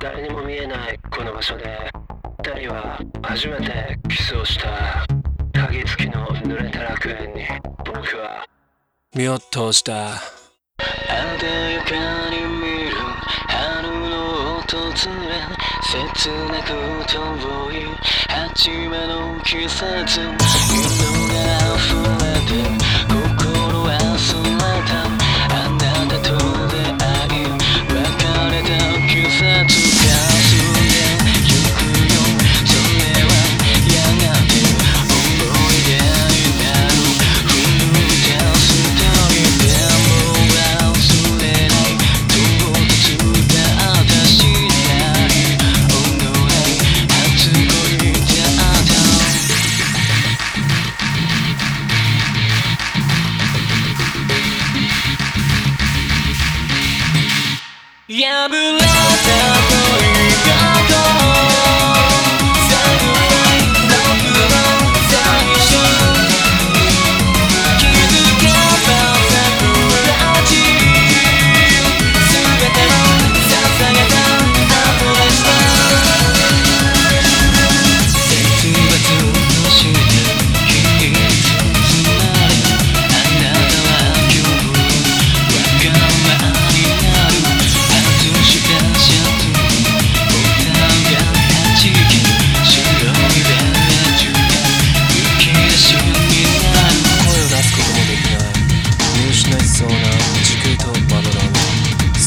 誰にも見えないこの場所で二人は初めてキスをした鍵付きの濡れた楽園に。僕は身を通した。鮮やかに見る春の訪れ切なく遠い初めの季節色が溢れ破れ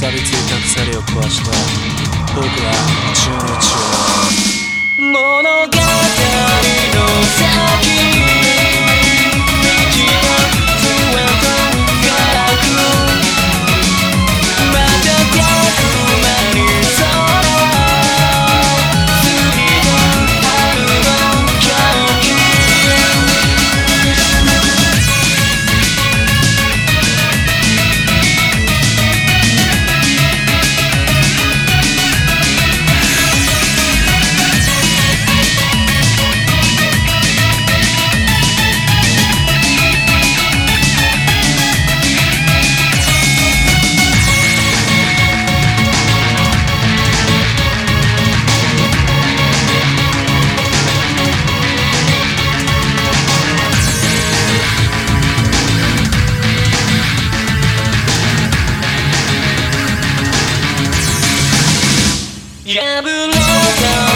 錆びついた鎖を壊した僕は宙の宙物語の先 Yeah,